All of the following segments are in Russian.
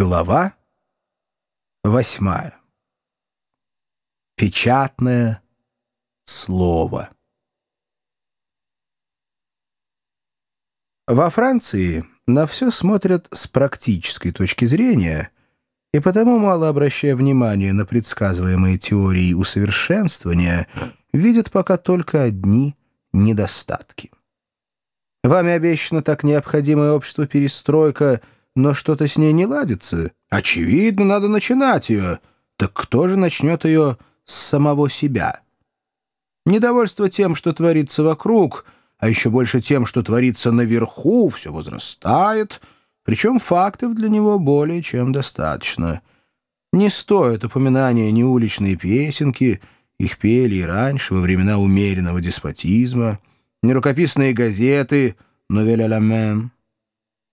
Глава восьмая. Печатное слово. Во Франции на все смотрят с практической точки зрения, и потому, мало обращая внимания на предсказываемые теории усовершенствования, видят пока только одни недостатки. Вами обещана так необходимое общество перестройка — но что-то с ней не ладится. Очевидно, надо начинать ее. Так кто же начнет ее с самого себя? Недовольство тем, что творится вокруг, а еще больше тем, что творится наверху, все возрастает, причем фактов для него более чем достаточно. Не стоит упоминания ни уличные песенки, их пели и раньше, во времена умеренного деспотизма, ни рукописные газеты «Новель а ла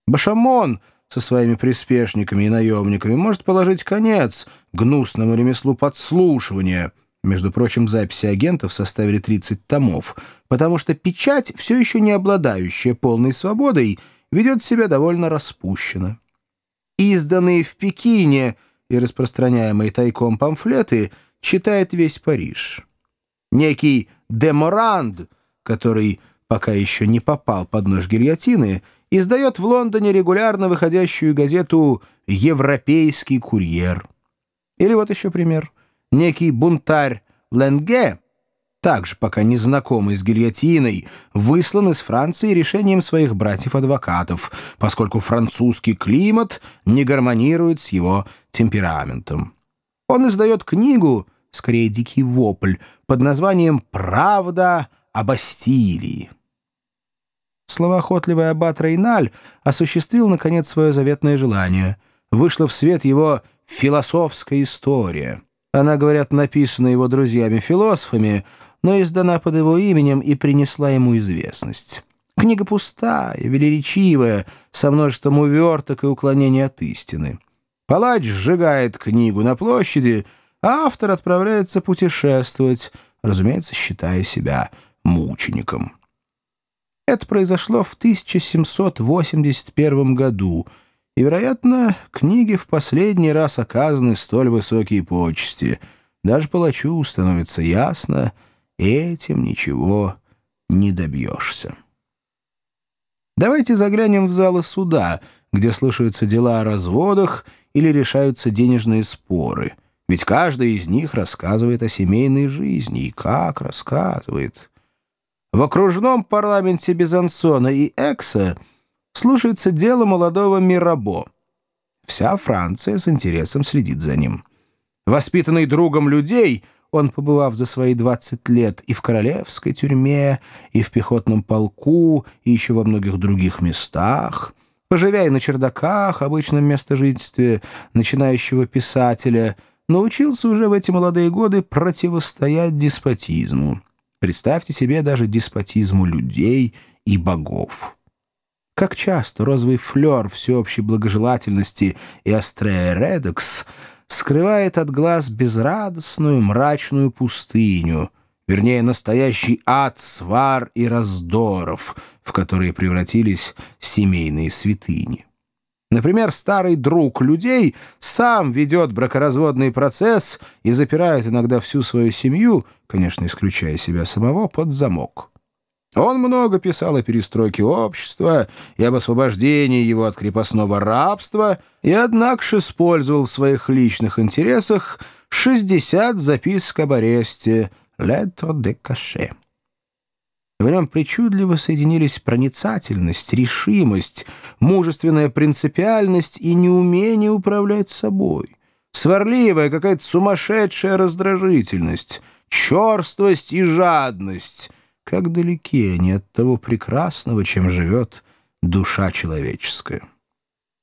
Башамон — со своими приспешниками и наемниками может положить конец гнусному ремеслу подслушивания. Между прочим, записи агентов составили 30 томов, потому что печать, все еще не обладающая полной свободой, ведет себя довольно распущенно. Изданные в Пекине и распространяемые тайком памфлеты читает весь Париж. Некий Деморанд, который пока еще не попал под нож гильотины, — издает в Лондоне регулярно выходящую газету «Европейский курьер». Или вот еще пример. Некий бунтарь Ленге, также пока не знакомый с гильотиной, выслан из Франции решением своих братьев-адвокатов, поскольку французский климат не гармонирует с его темпераментом. Он издает книгу, скорее дикий вопль, под названием «Правда о Бастилии». Словоохотливый аббат Рейналь осуществил, наконец, свое заветное желание. Вышла в свет его «философская история». Она, говорят, написана его друзьями-философами, но издана под его именем и принесла ему известность. Книга пустая, велеречивая, со множеством уверток и уклонений от истины. Палач сжигает книгу на площади, а автор отправляется путешествовать, разумеется, считая себя мучеником. Это произошло в 1781 году, и, вероятно, книге в последний раз оказаны столь высокие почести. Даже палачу становится ясно, этим ничего не добьешься. Давайте заглянем в залы суда, где слушаются дела о разводах или решаются денежные споры. Ведь каждый из них рассказывает о семейной жизни, и как рассказывает. В окружном парламенте Безансона и Экса слушается дело молодого Мирабо. Вся Франция с интересом следит за ним. Воспитанный другом людей, он, побывав за свои 20 лет и в королевской тюрьме, и в пехотном полку, и еще во многих других местах, поживя на чердаках, обычном местожительстве начинающего писателя, научился уже в эти молодые годы противостоять деспотизму. Представьте себе даже деспотизму людей и богов. Как часто розовый флер всеобщей благожелательности и острая редекс скрывает от глаз безрадостную мрачную пустыню, вернее, настоящий ад свар и раздоров, в которые превратились семейные святыни. Например, старый друг людей сам ведет бракоразводный процесс и запирает иногда всю свою семью, конечно, исключая себя самого, под замок. Он много писал о перестройке общества и об освобождении его от крепостного рабства, и, однако же, использовал в своих личных интересах 60 записок об аресте «Lettre de cachet». В нем причудливо соединились проницательность, решимость, мужественная принципиальность и неумение управлять собой, сварливая какая-то сумасшедшая раздражительность, черствость и жадность. Как далеки они от того прекрасного, чем живет душа человеческая.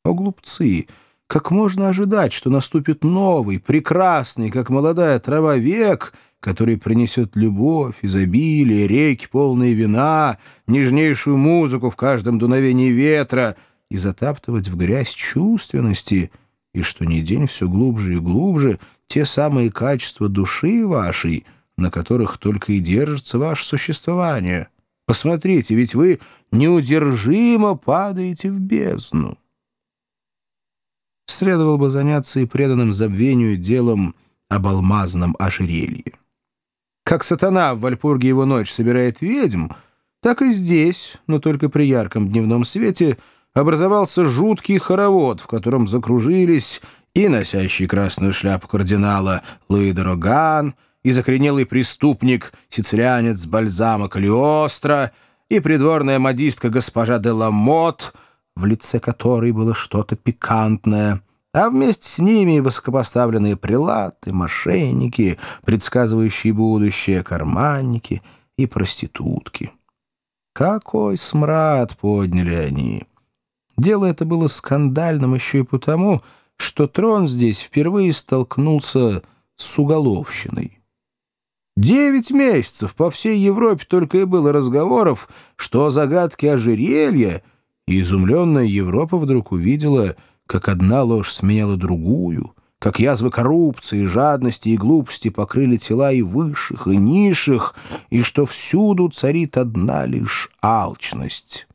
О, глупцы! Как можно ожидать, что наступит новый, прекрасный, как молодая трава, век — который принесет любовь, изобилие, реки, полные вина, нежнейшую музыку в каждом дуновении ветра и затаптывать в грязь чувственности, и что ни день все глубже и глубже те самые качества души вашей, на которых только и держится ваше существование. Посмотрите, ведь вы неудержимо падаете в бездну. следовало бы заняться и преданным забвению делом об алмазном ожерелье. Как сатана в Вальпурге его ночь собирает ведьм, так и здесь, но только при ярком дневном свете, образовался жуткий хоровод, в котором закружились и носящий красную шляпу кардинала Луи де Роган, и закоренелый преступник, сицилианец Бальзама Калиостро, и придворная модистка госпожа де Ламот, в лице которой было что-то пикантное, а вместе с ними высокопоставленные прилаты, мошенники, предсказывающие будущее, карманники и проститутки. Какой смрад подняли они! Дело это было скандальным еще и потому, что трон здесь впервые столкнулся с уголовщиной. Девять месяцев по всей Европе только и было разговоров, что загадки ожерелья, и изумленная Европа вдруг увидела, как одна ложь сменяла другую, как язвы коррупции, жадности и глупости покрыли тела и высших, и низших, и что всюду царит одна лишь алчность.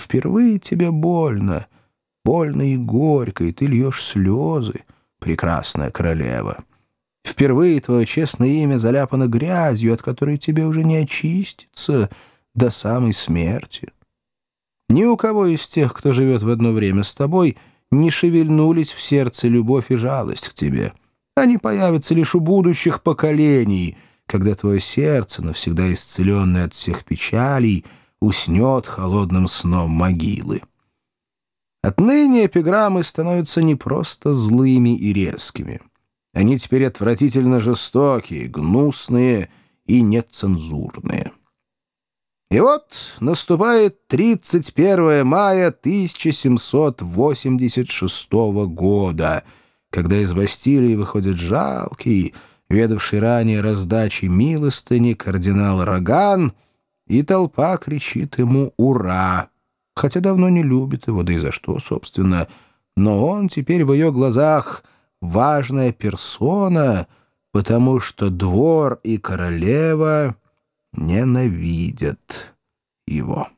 Впервые тебе больно, больно и горько, и ты льешь слезы, прекрасная королева. Впервые твое честное имя заляпано грязью, от которой тебе уже не очиститься до самой смерти. Ни у кого из тех, кто живет в одно время с тобой, не шевельнулись в сердце любовь и жалость к тебе. Они появятся лишь у будущих поколений, когда твое сердце, навсегда исцеленное от всех печалей, уснет холодным сном могилы. Отныне эпиграммы становятся не просто злыми и резкими — они теперь отвратительно жестокие, гнусные и нецензурные. И вот наступает 31 мая 1786 года, когда из Бастилии выходит жалкий, ведавший ранее раздачей милостыни кардинал Роган, и толпа кричит ему «Ура!», хотя давно не любит его, да и за что, собственно, но он теперь в ее глазах — важная персона, потому что двор и королева ненавидят его.